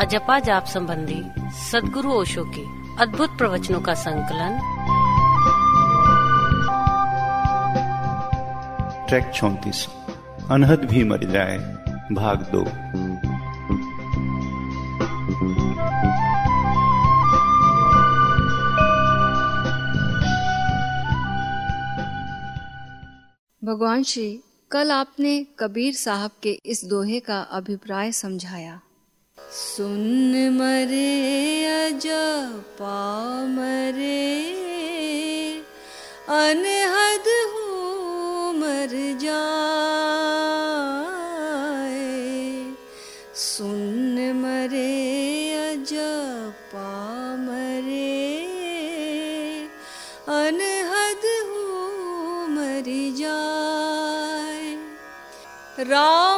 अजपा जाप संबंधी सदगुरु ओशो के अद्भुत प्रवचनों का संकलन। ट्रैक चौतीस। अनहद भी मर जाए भाग दो। भगवान श्री कल आपने कबीर साहब के इस दोहे का अभिप्राय समझाया। सुन मरे अज पा मरे अनहद हो मर जाए। सुन मरे अज पा मरे अनहद हो मर जाए। राम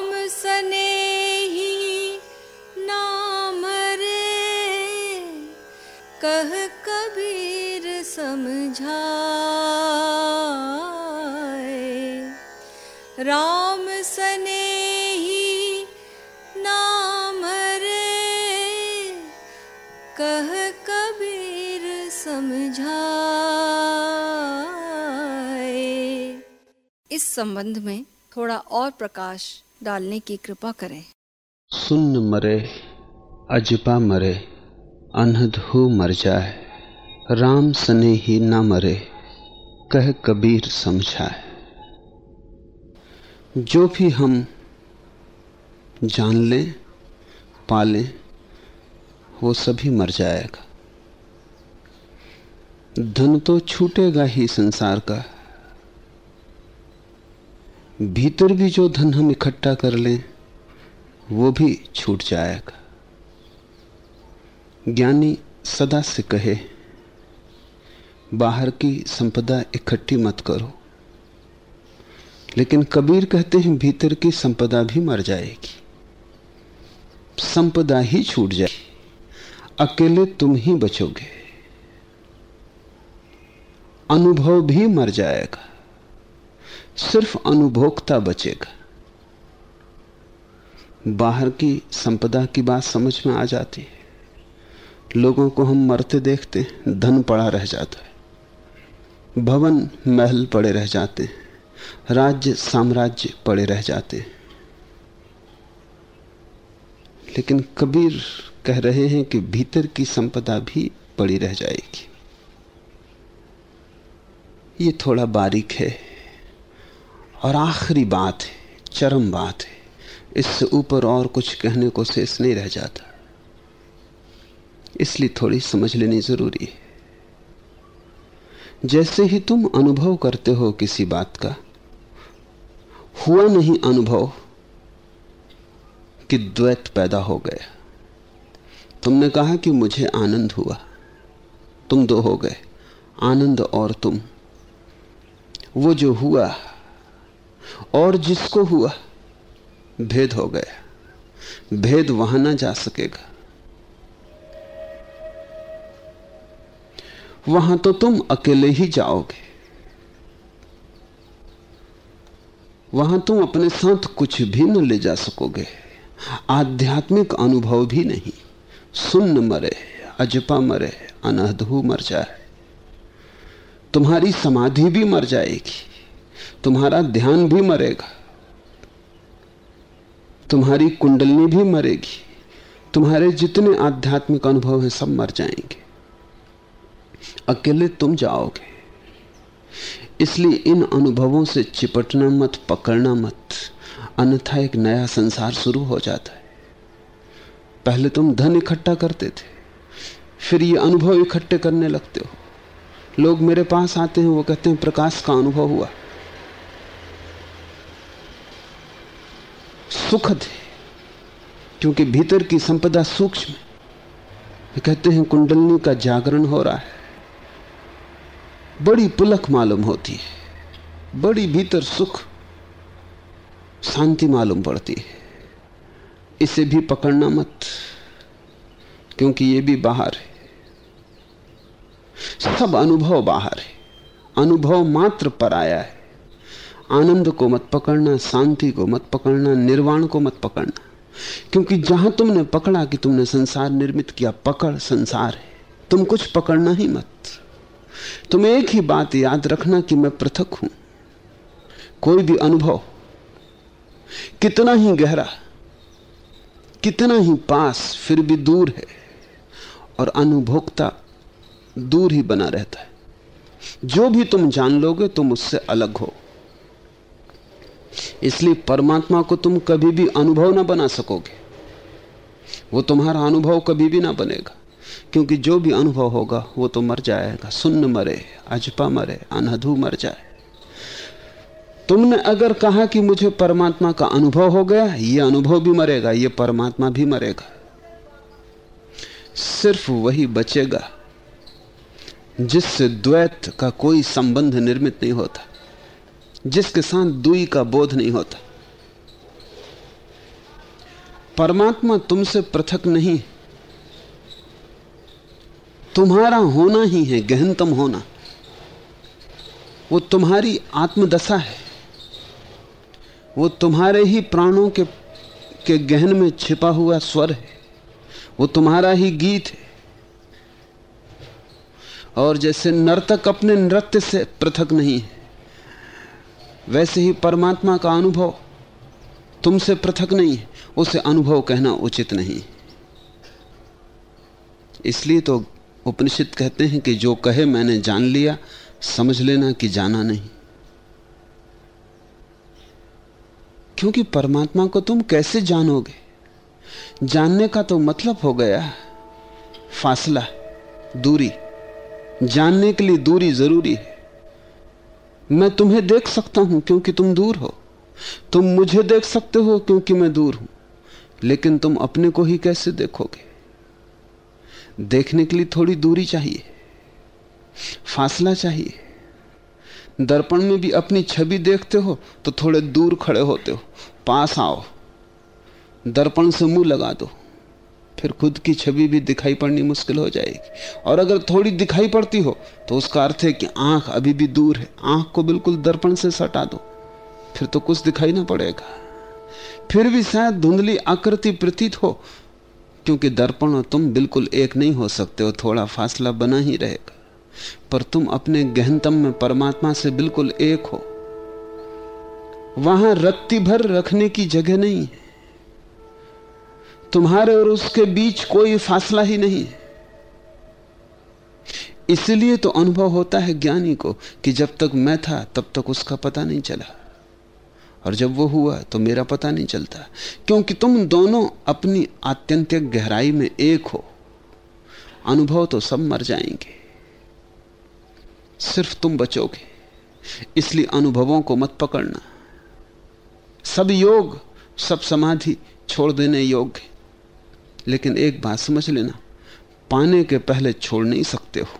समझाए राम सने ही नाम रे, कह कबीर समझाए। इस संबंध में थोड़ा और प्रकाश डालने की कृपा करें। सुन्न मरे, अजपा मरे हो मर जाए। राम सने ही न मरे, कह कबीर समझाए। जो भी हम जान लें पालें वो सभी मर जाएगा। धन तो छूटेगा ही संसार का। भीतर भी जो धन हम इकट्ठा कर लें, वो भी छूट जाएगा। ज्ञानी सदा से कहे बाहर की संपदा इकट्ठी मत करो। लेकिन कबीर कहते हैं, भीतर की संपदा भी मर जाएगी। संपदा ही छूट जाएगी। अकेले तुम ही बचोगे। अनुभव भी मर जाएगा। सिर्फ़ अनुभोक्ता बचेगा। बाहर की संपदा की बात समझ में आ जाती है। लोगों को हम मरते देखते धन पड़ा रह जाता है। भवन, महल पड़े रह जाते। हैं राज्य, साम्राज्य पड़े रह जाते। हैं लेकिन कबीर कह रहे हैं कि भीतर की संपदा भी पड़ी रह जाएगी। ये थोड़ा बारीक है और आखिरी बात है, चरम बात है। इससे ऊपर और कुछ कहने को शेष नहीं रह जाता। इसलिए थोड़ी समझ लेनी ज़रूरी है। जैसे ही तुम अनुभव करते हो किसी बात का, हुआ नहीं अनुभव कि द्वैत पैदा हो गया। तुमने कहा कि मुझे आनंद हुआ। तुम दो हो गए, आनंद और तुम। वो जो हुआ और जिसको हुआ, भेद हो गया। भेद वहाँ ना जा सकेगा। वहाँ तो तुम अकेले ही जाओगे। वहाँ तुम अपने साथ कुछ भी न ले जा सकोगे। आध्यात्मिक अनुभव भी नहीं। सुन्न मरे, अजपा मरे अनहदहू मर जाए। तुम्हारी समाधि भी मर जाएगी। तुम्हारा ध्यान भी मरेगा। तुम्हारी कुंडलनी भी मरेगी। तुम्हारे जितने आध्यात्मिक अनुभव हैं सब मर जाएँगे। अकेले तुम जाओगे। इसलिए इन अनुभवों से चिपटना मत, पकड़ना मत। अन्यथा एक नया संसार शुरू हो जाता है। पहले तुम धन इकट्ठा करते थे, फिर ये अनुभव इकट्ठे करने लगते हो। लोग मेरे पास आते हैं, वो कहते हैं, प्रकाश का अनुभव हुआ। सुखद है, क्योंकि भीतर की संपदा सूक्ष्म कहते हैं, कुंडलनी का जागरण हो रहा है। बड़ी पुलक मालूम होती है। बड़ी भीतर सुख, शांति मालूम पड़ती है। इसे भी पकड़ना मत, क्योंकि ये भी बाहर है। सब अनुभव बाहर है। अनुभव मात्र पर आया है। आनंद को मत पकड़ना, शांति को मत पकड़ना, निर्वाण को मत पकड़ना। क्योंकि जहाँ तुमने पकड़ा कि तुमने संसार निर्मित किया, पकड़ संसार है। तुम कुछ पकड़ना ही मत। तुम एक ही बात याद रखना कि मैं पृथक हूँ। कोई भी अनुभव कितना ही गहरा, कितना ही पास फिर भी दूर है और अनुभोक्ता दूर ही बना रहता है। जो भी तुम जान लोगे, तुम उससे अलग हो। इसलिए परमात्मा को तुम कभी भी अनुभव ना बना सकोगे। वो तुम्हारा अनुभव कभी भी ना बनेगा। क्योंकि जो भी अनुभव होगा, वो तो मर जाएगा। सुन्न मरे, अजपा मरे, अनधु मर जाए। तुमने अगर कहा कि मुझे परमात्मा का अनुभव हो गया, ये अनुभव भी मरेगा, ये परमात्मा भी मरेगा। सिर्फ़ वही बचेगा, जिससे द्वैत का कोई संबंध निर्मित नहीं होता, जिसके साथ दुई का बोध नहीं होता। परमात्मा तुमसे पृथक नहीं तुम्हारा होना ही है, गहनतम होना। वो तुम्हारी आत्मदशा है। वो तुम्हारे ही प्राणों के के गहन में छिपा हुआ स्वर है। वो तुम्हारा ही गीत है। और जैसे नर्तक अपने नृत्य से पृथक नहीं है, वैसे ही परमात्मा का अनुभव तुमसे पृथक नहीं है। उसे अनुभव कहना उचित नहीं। इसलिए तो उपनिषद कहते हैं कि जो कहे मैंने जान लिया, समझ लेना कि जाना नहीं। क्योंकि परमात्मा को तुम कैसे जानोगे? जानने का तो मतलब हो गया फासला, दूरी। जानने के लिए दूरी ज़रूरी है। मैं तुम्हें देख सकता हूँ क्योंकि तुम दूर हो। तुम मुझे देख सकते हो क्योंकि मैं दूर हूँ। लेकिन तुम अपने को ही कैसे देखोगे? देखने के लिए थोड़ी दूरी चाहिए, फासला चाहिए। दर्पण में भी अपनी छवि देखते हो तो थोड़े दूर खड़े होते हो, पास आओ। दर्पण से मुँह लगा दो, फिर खुद की छवि भी दिखाई पड़नी मुश्किल हो जाएगी। और अगर थोड़ी दिखाई पड़ती हो तो उसका अर्थ है कि आँख अभी भी दूर है, आँख को बिल्कुल दर्पण से सटा दो, फिर तो कुछ दिखाई ना पड़ेगा। फिर भी शायद धुंधली आकृति प्रतीत हो क्योंकि दर्पण और तुम बिल्कुल एक नहीं हो सकते हो थोड़ा फासला बना ही रहेगा। पर तुम अपने गहनतम में परमात्मा से बिल्कुल एक हो। वहाँ रत्ती भर रखने की जगह नहीं है। तुम्हारे और उसके बीच कोई फासला ही नहीं है। इसलिए तो अनुभव होता है ज्ञानी को कि जब तक मैं था, तब तक उसका पता नहीं चला। और जब वो हुआ तो मेरा पता नहीं चलता, क्योंकि तुम दोनों अपनी आत्यंतिक गहराई में एक हो। अनुभव तो सब मर जाएँगे, सिर्फ़ तुम बचोगे। इसलिए अनुभवों को मत पकड़ना। सब योग, सब समाधि छोड़ देने योग्य। लेकिन एक बात समझ लेना, पाने के पहले छोड़ नहीं सकते हो।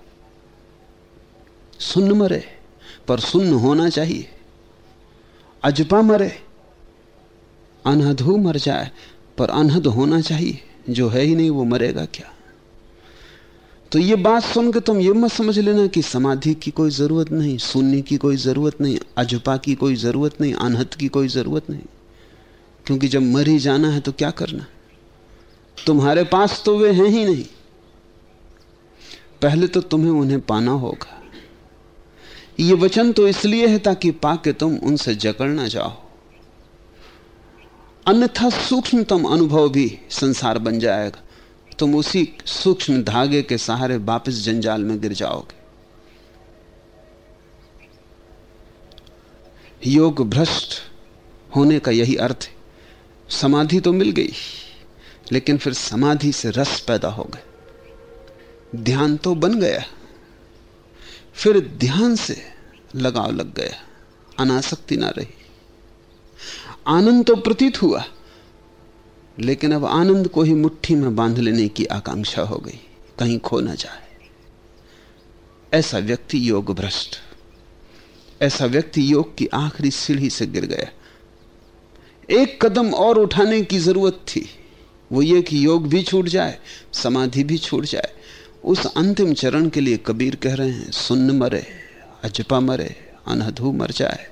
सुन्न मरे, पर सुन्न होना चाहिए। अजपा मरे, अनहदू मर जाए, पर अनहद होना चाहिए, जो है ही नहीं वो मरेगा क्या? तो ये बात सुन के तुम ये मत समझ लेना कि समाधि की कोई ज़रूरत नहीं, सुनने की कोई ज़रूरत नहीं अजपा की कोई ज़रूरत नहीं, अनहद की कोई ज़रूरत नहीं। क्योंकि जब मर ही जाना है तो क्या करना? तुम्हारे पास तो वे हैं ही नहीं। पहले तो तुम्हें उन्हें पाना होगा। ये वचन तो इसलिए है ताकि पाके तुम उनसे जकड़ ना जाओ। अन्यथा सूक्ष्मतम अनुभव भी संसार बन जाएगा। तुम उसी सूक्ष्म धागे के सहारे वापस जंजाल में गिर जाओगे। योग भ्रष्ट होने का यही अर्थ है। समाधि तो मिल गई, लेकिन फिर समाधि से रस पैदा हो गए ध्यान तो बन गया। फिर ध्यान से लगाव लग गया। अनासक्ति ना रही। आनंद तो प्रतीत हुआ, लेकिन अब आनंद को ही मुट्ठी में बाँध लेने की आकांक्षा हो गई। कहीं खो ना जाए। ऐसा व्यक्ति योग भ्रष्ट ऐसा व्यक्ति योग की आखिरी सीढ़ी से गिर गया। एक कदम और उठाने की ज़रूरत थी। वो ये कि योग भी छूट जाए, समाधि भी छूट जाए उस अंतिम चरण के लिए कबीर कह रहे हैं, सुन्न मरे, अजपा मरे, अनहधु मर जाए।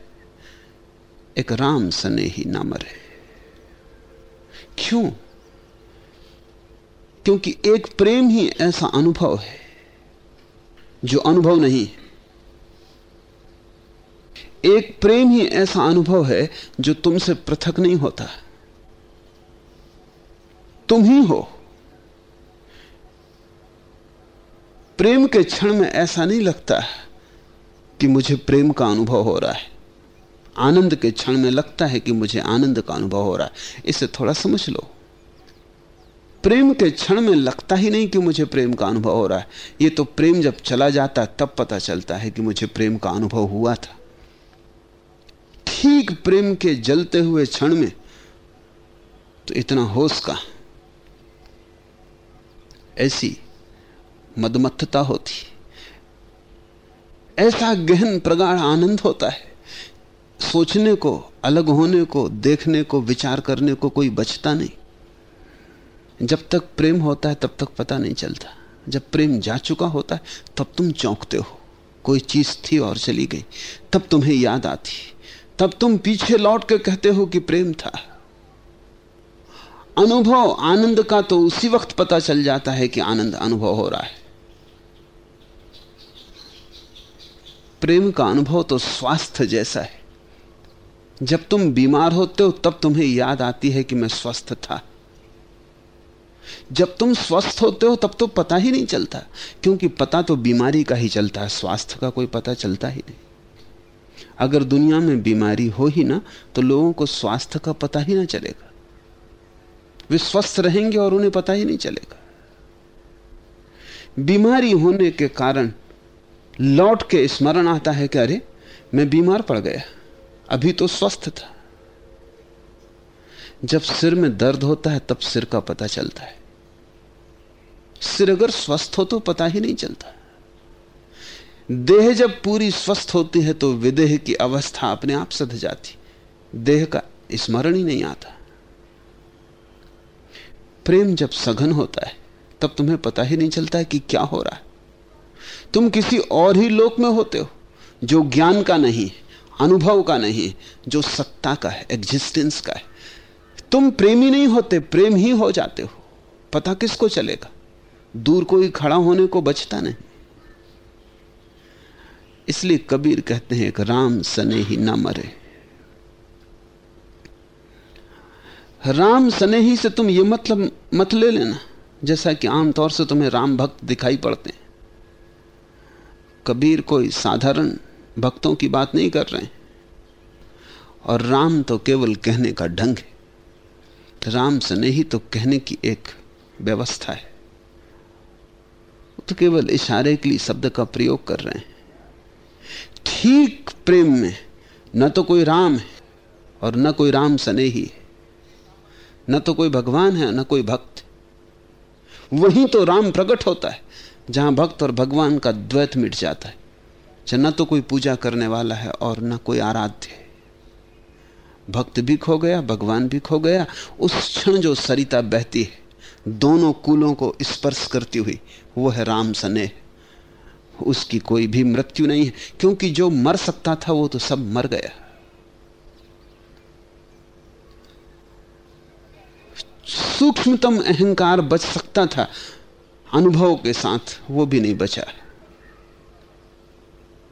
एक राम सने ही ना मरे। क्यों? क्योंकि एक प्रेम ही ऐसा अनुभव है, जो अनुभव नहीं एक प्रेम ही ऐसा अनुभव है, जो तुमसे पृथक नहीं होता। तुम ही हो। प्रेम के क्षण में ऐसा नहीं लगता है कि मुझे प्रेम का अनुभव हो रहा है। आनंद के क्षण में लगता है कि मुझे आनंद का अनुभव हो रहा है। इसे थोड़ा समझ लो। प्रेम के क्षण में लगता ही नहीं कि मुझे प्रेम का अनुभव हो रहा है। ये तो प्रेम जब चला जाता तब पता चलता है कि मुझे प्रेम का अनुभव हुआ था। ठीक प्रेम के जलते हुए क्षण में तो इतना होश का। ऐसी मदमत्तता होती ऐसा गहन प्रगाढ़ आनंद होता है। सोचने को, अलग होने को, देखने को, विचार करने को कोई बचता नहीं। जब तक प्रेम होता है, तब तक पता नहीं चलता। जब प्रेम जा चुका होता है, तब तुम चौंकते हो। कोई चीज़ थी और चली गई, तब तुम्हें याद आती तब तुम पीछे लौट के कहते हो कि प्रेम था। अनुभव, आनंद का तो उसी वक्त पता चल जाता है कि आनंद अनुभव हो रहा है। प्रेम का अनुभव तो स्वास्थ्य जैसा है। जब तुम बीमार होते हो, तब तुम्हें याद आती है कि मैं स्वस्थ था। जब तुम स्वस्थ होते हो, तब तो पता ही नहीं चलता, क्योंकि पता तो बीमारी का ही चलता है, स्वास्थ्य का कोई पता चलता ही नहीं। अगर दुनिया में बीमारी हो ही ना तो लोगों को स्वास्थ्य का पता ही ना चलेगा। वे स्वस्थ रहेंगे और उन्हें पता ही नहीं चलेगा। बीमारी होने के कारण लौट के स्मरण आता है कि अरे, मैं बीमार पड़ गया। अभी तो स्वस्थ था। जब सिर में दर्द होता है, तब सिर का पता चलता है। सिर अगर स्वस्थ हो तो पता ही नहीं चलता। देह जब पूरी स्वस्थ होती है तो विदेह की अवस्था अपने आप सध जाती। देह का स्मरण ही नहीं आता। प्रेम जब सघन होता है, तब तुम्हें पता ही नहीं चलता है कि क्या हो रहा है। तुम किसी और ही लोक में होते हो, जो ज्ञान का नहीं, अनुभव का नहीं, जो सत्ता का है एग्जिस्टेंस का है। तुम प्रेमी नहीं होते, प्रेम ही हो जाते हो। पता किसको चलेगा? दूर कोई खड़ा होने को बचता नहीं। इसलिए कबीर कहते हैं, एक राम सने ही ना मरे। राम सने ही से तुम ये मतलब मत ले लेना, जैसा कि आमतौर से तुम्हें राम भक्त दिखाई पड़ते हैं। कबीर कोई साधारण भक्तों की बात नहीं कर रहे हैं। और राम तो केवल कहने का ढंग है। राम से नहीं तो कहने की एक व्यवस्था है। तो केवल इशारे के लिए शब्द का प्रयोग कर रहे हैं। ठीक प्रेम में न तो कोई राम है और न कोई राम सने ही। है न तो कोई भगवान है, न कोई भक्त वहीं तो राम प्रकट होता है। जहाँ भक्त और भगवान का द्वैत मिट जाता है। न तो कोई पूजा करने वाला है और न कोई आराध्य है। भक्त भी खो गया, भगवान भी खो गया। उस क्षण जो सरिता बहती है, दोनों कुलों को स्पर्श करती हुई, वो है राम सने उसकी कोई भी मृत्यु नहीं है, क्योंकि जो मर सकता था, वो तो सब मर गया। सूक्ष्मतम अहंकार बच सकता था अनुभव के साथ वो भी नहीं बचा।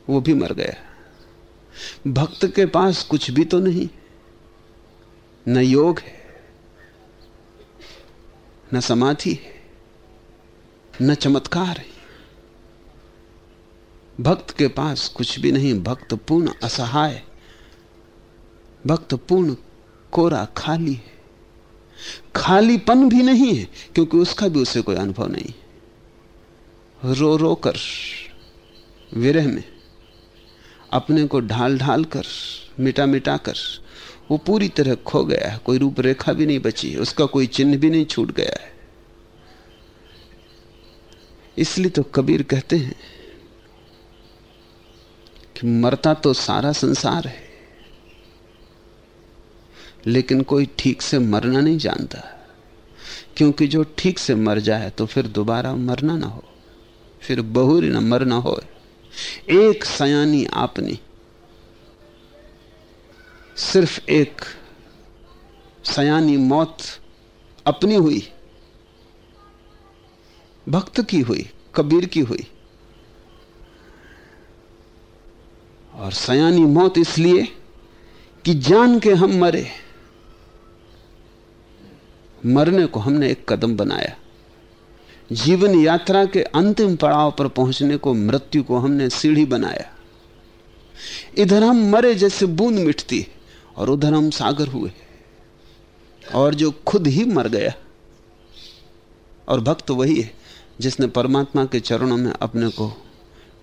वो भी मर गया। भक्त के पास कुछ भी तो नहीं। न योग है, न समाधि है, न चमत्कार है। भक्त के पास कुछ भी नहीं भक्त पूर्ण असहाय। भक्त पूर्ण कोरा खाली है। खालीपन भी नहीं है, क्योंकि उसका भी उसे कोई अनुभव नहीं रो रो कर, विरह में, अपने को ढाल ढाल कर, मिटा मिटा कर, वो पूरी तरह खो गया है, कोई रूपरेखा भी नहीं बची उसका कोई चिन्ह भी नहीं छूट गया है। इसलिए तो कबीर कहते हैं कि मरता तो सारा संसार है, लेकिन कोई ठीक से मरना नहीं जानता, क्योंकि जो ठीक से मर जाए तो फिर दोबारा मरना ना हो। फिर बहुरी ना मरना हो एक सयानी आपनी। सिर्फ़ एक सयानी मौत अपनी हुई। भक्त की हुई, कबीर की हुई। और सयानी मौत इसलिए कि जान के हम मरे। मरने को हमने एक कदम बनाया। जीवन यात्रा के अंतिम पड़ाव पर पहुँचने को मृत्यु को हमने सीढ़ी बनाया। इधर हम मरे जैसे बूंद मिटती और उधर हम सागर हुए और जो खुद ही मर गया, और भक्त वही है जिसने परमात्मा के चरणों में अपने को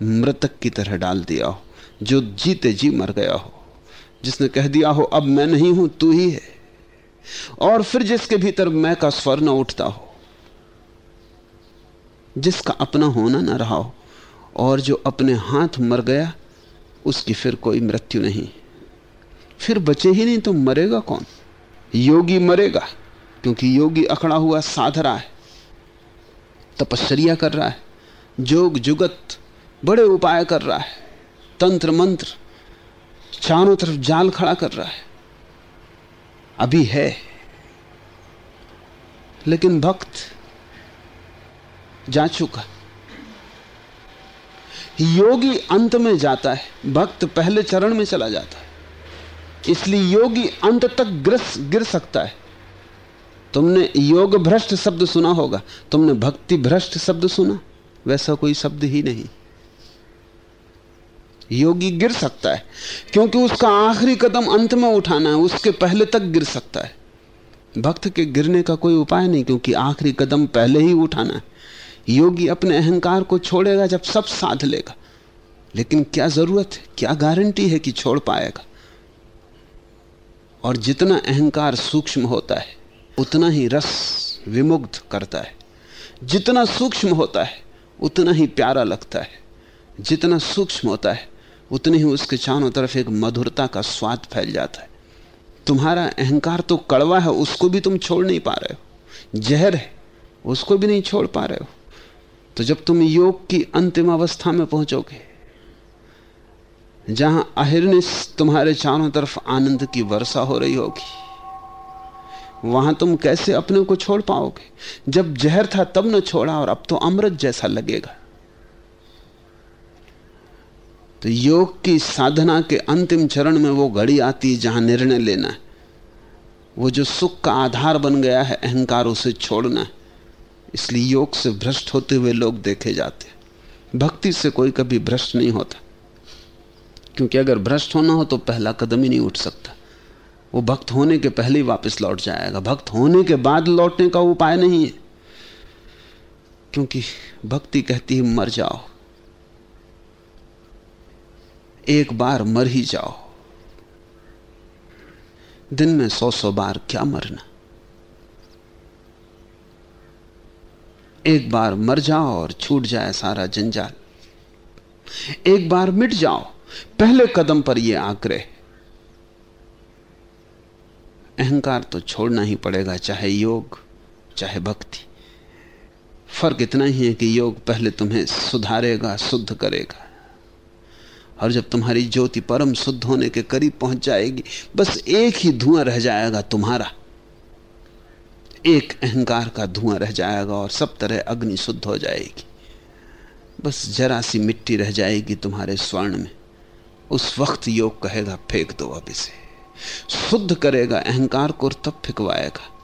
मृतक की तरह डाल दिया हो, जो जीते जी मर गया हो, जिसने कह दिया हो, अब मैं नहीं हूँ, तू ही है। और फिर जिसके भीतर मैं का स्वर न उठता हो जिसका अपना होना न रहा हो, और जो अपने हाथ मर गया, उसकी फिर कोई मृत्यु नहीं। फिर बचे ही नहीं तो मरेगा कौन? योगी मरेगा, क्योंकि योगी अखड़ा हुआ साध रहा है तपश्चर्या कर रहा है, जोग जुगत, बड़े उपाय कर रहा है, तंत्र मंत्र, चारों तरफ़ जाल खड़ा कर रहा है। अभी है, लेकिन भक्त जा चुका योगी अंत में जाता है, भक्त पहले चरण में चला जाता है। इसलिए योगी अंत तक ग्रस, गिर सकता है। तुमने योग भ्रष्ट शब्द सुना होगा, तुमने भक्ति भ्रष्ट शब्द सुना, वैसा कोई शब्द ही नहीं। योगी गिर सकता है, क्योंकि उसका आखिरी कदम अंत में उठाना है, उसके पहले तक गिर सकता है। भक्त के गिरने का कोई उपाय नहीं, क्योंकि आखिरी कदम पहले ही उठाना है। योगी अपने अहंकार को छोड़ेगा जब सब साध लेगा। लेकिन क्या ज़रूरत है? क्या गारंटी है कि छोड़ पाएगा? और जितना अहंकार सूक्ष्म होता है, उतना ही रस विमुग्ध करता है। जितना सूक्ष्म होता है, उतना ही प्यारा लगता है। जितना सूक्ष्म होता है, उतनी ही उसके चारों तरफ़ एक मधुरता का स्वाद फैल जाता है। तुम्हारा अहंकार तो कड़वा है, उसको भी तुम छोड़ नहीं पा रहे हो। जहर है, उसको भी नहीं छोड़ पा रहे हो। तो जब तुम योग की अंतिम अवस्था में पहुंचोगे, जहाँ अहिर्निश तुम्हारे चारों तरफ़ आनंद की वर्षा हो रही होगी, वहाँ तुम कैसे अपने को छोड़ पाओगे? जब जहर था तब न छोड़ा और अब तो अमृत जैसा लगेगा। तो योग की साधना के अंतिम चरण में वो घड़ी आती है जहाँ निर्णय लेना है। वो जो सुख का आधार बन गया है, अहंकार उसे छोड़ना है। इसलिए योग से भ्रष्ट होते हुए लोग देखे जाते भक्ति से कोई कभी भ्रष्ट नहीं होता। क्योंकि अगर भ्रष्ट होना हो तो पहला कदम ही नहीं उठ सकता। वो भक्त होने के पहले ही वापस लौट जाएगा। भक्त होने के बाद लौटने का उपाय नहीं है। क्योंकि भक्ति कहती है, मर जाओ। एक बार मर ही जाओ। दिन में सौ सौ बार क्या मरना। एक बार मर जाओ और छूट जाए सारा जंजाल। एक बार मिट जाओ, पहले कदम पर यह आग्रह अहंकार तो छोड़ना ही पड़ेगा, चाहे योग, चाहे भक्ति। फ़र्क इतना ही है कि योग पहले तुम्हें सुधारेगा, शुद्ध करेगा। और जब तुम्हारी ज्योति परम शुद्ध होने के करीब पहुँच जाएगी, बस एक ही धुआँ रह जाएगा तुम्हारा। एक अहंकार का धुआँ रह जाएगा और सब तरह अग्नि शुद्ध हो जाएगी। बस जरा सी मिट्टी रह जाएगी तुम्हारे स्वर्ण में। उस वक्त योग कहेगा, फेंक दो अब इसे। शुद्ध करेगा, अहंकार को तब फेंकवाएगा।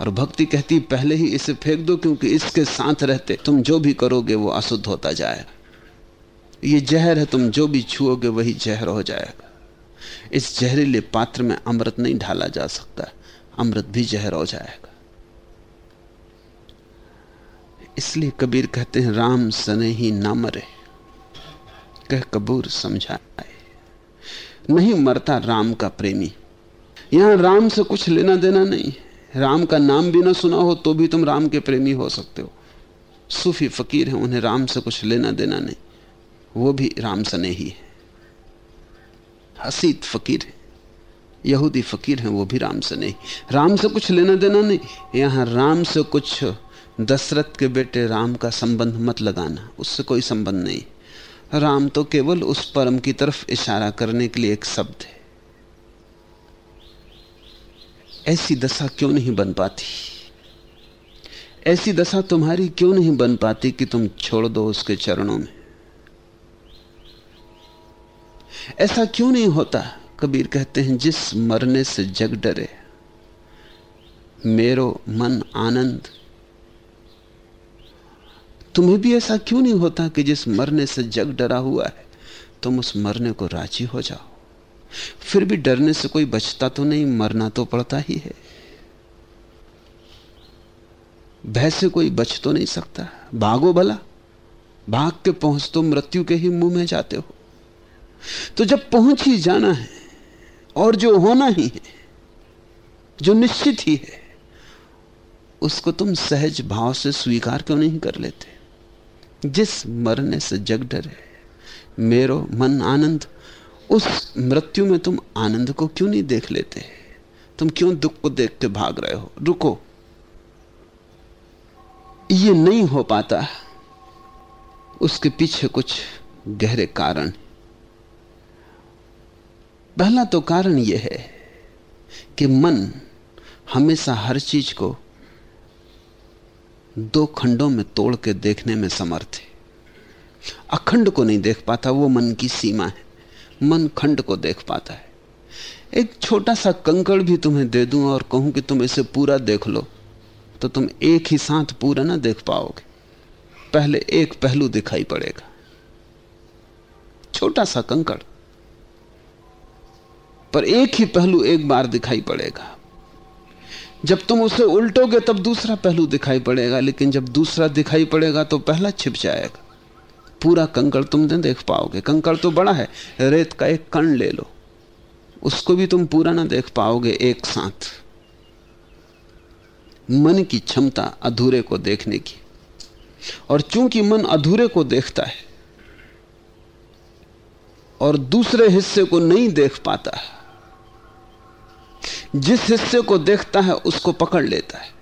और भक्ति कहती, पहले ही इसे फेंक दो, क्योंकि इसके साथ रहते, तुम जो भी करोगे वो अशुद्ध होता जाएगा। ये जहर है, तुम जो भी छुओगे वही जहर हो जाएगा। इस जहरीले पात्र में अमृत नहीं ढाला जा सकता, अमृत भी जहर हो जाएगा। इसलिए कबीर कहते हैं, राम सने ही ना मरे, कह कबूर समझाए। नहीं मरता राम का प्रेमी। यहाँ राम से कुछ लेना देना नहीं राम का नाम भी ना सुना हो तो भी तुम राम के प्रेमी हो सकते हो। सूफी फकीर हैं, उन्हें राम से कुछ लेना देना नहीं। वो भी राम सने ही। है हसीद फकीर है, यहूदी फकीर हैं, वो भी राम से नहीं राम से कुछ लेना देना नहीं। यहाँ राम से कुछ दशरथ के बेटे राम का संबंध मत लगाना, उससे कोई संबंध नहीं। राम तो केवल उस परम की तरफ़ इशारा करने के लिए एक शब्द है। ऐसी दशा क्यों नहीं बन पाती? ऐसी दशा तुम्हारी क्यों नहीं बन पाती कि तुम छोड़ दो उसके चरणों में? ऐसा क्यों नहीं होता? कबीर कहते हैं, जिस मरने से जग डरे, मेरो मन आनंद तुम्हें भी ऐसा क्यों नहीं होता कि जिस मरने से जग डरा हुआ है, तुम उस मरने को राज़ी हो जाओ। फिर भी डरने से कोई बचता तो नहीं, मरना तो पड़ता ही है। भय से कोई बच तो नहीं सकता। भागो भला, भाग के पहुँच तो मृत्यु के ही मुँह में जाते हो। तो जब पहुँच ही जाना है, और जो होना ही है, जो निश्चित ही है, उसको तुम सहज भाव से स्वीकार क्यों नहीं कर लेते? जिस मरने से जग डरे, मेरो मन आनंद, उस मृत्यु में तुम आनंद को क्यों नहीं देख लेते? तुम क्यों दुख को देख के भाग रहे हो? रुको। ये नहीं हो पाता। उसके पीछे कुछ गहरे कारण पहला तो कारण यह है कि मन हमेशा हर चीज़ को दो खंडों में तोड़ के देखने में समर्थ है। अखंड को नहीं देख पाता, वो मन की सीमा है। मन खंड को देख पाता है। एक छोटा सा कंकड़ भी तुम्हें दे दूँ और कहूँ कि तुम इसे पूरा देख लो तो तुम एक ही साथ पूरा ना देख पाओगे। पहले एक पहलू दिखाई पड़ेगा। छोटा सा कंकड़। पर एक ही पहलू एक बार दिखाई पड़ेगा। जब तुम उसे उल्टोगे, तब दूसरा पहलू दिखाई पड़ेगा, लेकिन जब दूसरा दिखाई पड़ेगा तो पहला छिप जाएगा। पूरा कंकड़ तुम नहीं देख पाओगे। कंकड़ तो बड़ा है, रेत का एक कण ले लो। उसको भी तुम पूरा ना देख पाओगे एक साथ। मन की क्षमता अधूरे को देखने की। और चूँकि मन अधूरे को देखता है, और दूसरे हिस्से को नहीं देख पाता जिस हिस्से को देखता है, उसको पकड़ लेता है।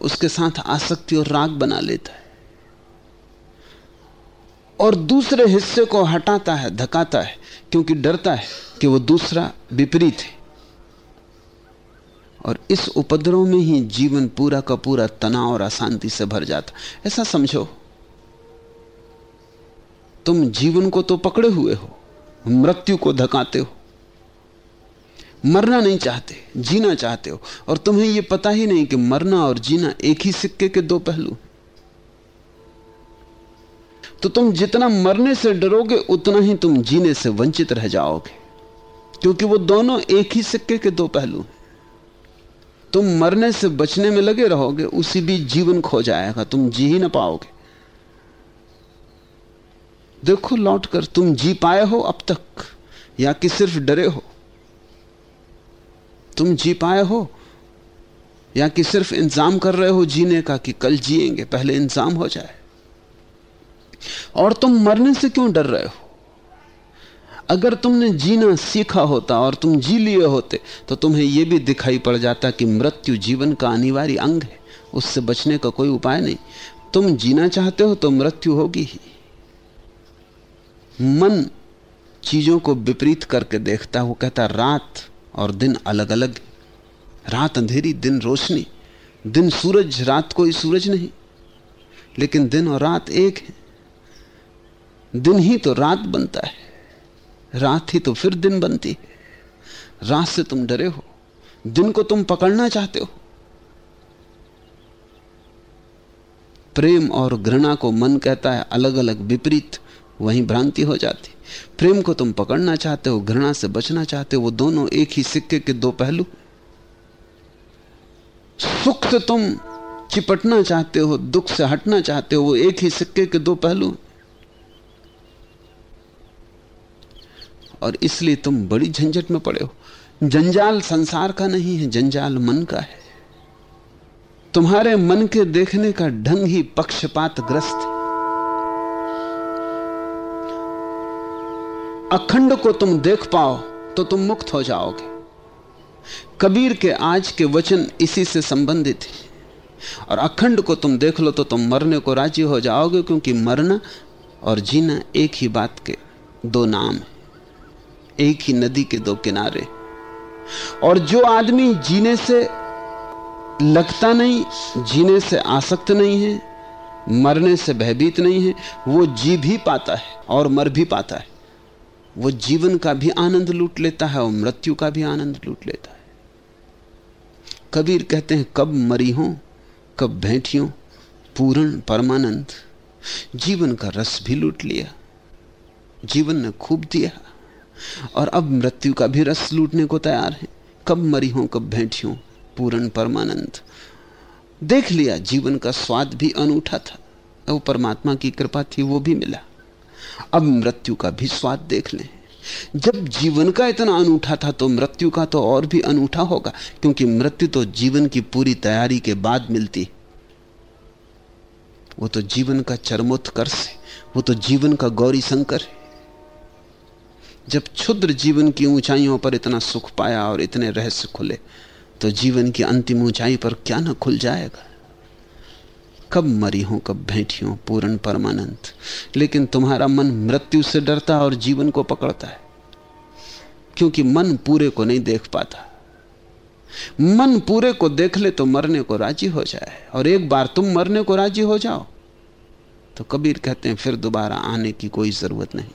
उसके साथ आसक्ति और राग बना लेता है। और दूसरे हिस्से को हटाता है, धकाता है, क्योंकि डरता है कि वो दूसरा विपरीत है। और इस उपद्रव में ही जीवन पूरा का पूरा तनाव और अशांति से भर जाता। ऐसा समझो, तुम जीवन को तो पकड़े हुए हो, मृत्यु को धकाते हो मरना नहीं चाहते, जीना चाहते हो। और तुम्हें यह पता ही नहीं कि मरना और जीना एक ही सिक्के के दो पहलू। तो तुम जितना मरने से डरोगे, उतना ही तुम जीने से वंचित रह जाओगे। क्योंकि वो दोनों एक ही सिक्के के दो पहलू हैं। तुम मरने से बचने में लगे रहोगे, उसी भी जीवन खो जाएगा, तुम जी ही ना पाओगे। देखो लौटकर, तुम जी पाए हो अब तक, या कि सिर्फ़ डरे हो। तुम जी पाए हो? या कि सिर्फ़ इंतज़ाम कर रहे हो जीने का कि कल जिएँगे, पहले इंतज़ाम हो जाए? और तुम मरने से क्यों डर रहे हो? अगर तुमने जीना सीखा होता और तुम जी लिए होते तो तुम्हें यह भी दिखाई पड़ जाता कि मृत्यु जीवन का अनिवार्य अंग है। उससे बचने का कोई उपाय नहीं। तुम जीना चाहते हो तो मृत्यु होगी ही। मन चीज़ों को विपरीत करके देखता वो कहता, रात और दिन अलग अलग रात अंधेरी, दिन रोशनी। दिन सूरज, रात कोई सूरज नहीं। लेकिन दिन और रात एक है। दिन ही तो रात बनता है। रात ही तो फिर दिन बनती है। रात से तुम डरे हो। दिन को तुम पकड़ना चाहते हो। प्रेम और घृणा को मन कहता है अलग अलग विपरीत। वहीं भ्रांति हो जाती। प्रेम को तुम पकड़ना चाहते हो, घृणा से बचना चाहते हो, वो दोनों एक ही सिक्के के दो पहलू। सुख से तुम चिपटना चाहते हो, दुख से हटना चाहते हो, वो एक ही सिक्के के दो पहलू। और इसलिए तुम बड़ी झंझट में पड़े हो। जंजाल संसार का नहीं है, जंजाल मन का है। तुम्हारे मन के देखने का ढंग ही पक्षपात ग्रस्त है। अखंड को तुम देख पाओ तो तुम मुक्त हो जाओगे। कबीर के आज के वचन इसी से संबंधित है। और अखंड को तुम देख लो तो तुम मरने को राज़ी हो जाओगे, क्योंकि मरना और जीना एक ही बात के दो नाम है। एक ही नदी के दो किनारे। और जो आदमी जीने से लगता नहीं, जीने से आसक्त नहीं है, मरने से भयभीत नहीं है, वो जी भी पाता है और मर भी पाता है। वो जीवन का भी आनंद लूट लेता है और मृत्यु का भी आनंद लूट लेता है। कबीर कहते हैं, कब मरी हो, कब भेंटियों पूर्ण परमानंद। जीवन का रस भी लूट लिया, जीवन ने खूब दिया और अब मृत्यु का भी रस लूटने को तैयार है। कब मरी हो, कब भेंटियों पूर्ण परमानंद। देख लिया, जीवन का स्वाद भी अनूठा था वो परमात्मा की कृपा थी, वो भी मिला। अब मृत्यु का भी स्वाद देख लें। जब जीवन का इतना अनूठा था तो मृत्यु का तो और भी अनूठा होगा, क्योंकि मृत्यु तो जीवन की पूरी तैयारी के बाद मिलती। वो तो जीवन का चरमोत्कर्ष है, वो तो जीवन का गौरी शंकर है। जब क्षुद्र जीवन की ऊंचाइयों पर इतना सुख पाया और इतने रहस्य खुले तो जीवन की अंतिम ऊंचाई पर क्या ना खुल जाएगा। कब मरी हो, कब भेंटी हो पूर्ण परमानंद। लेकिन तुम्हारा मन मृत्यु से डरता और जीवन को पकड़ता है। क्योंकि मन पूरे को नहीं देख पाता। मन पूरे को देख ले तो मरने को राज़ी हो जाए। और एक बार तुम मरने को राज़ी हो जाओ तो कबीर कहते हैं, फिर दोबारा आने की कोई ज़रूरत नहीं।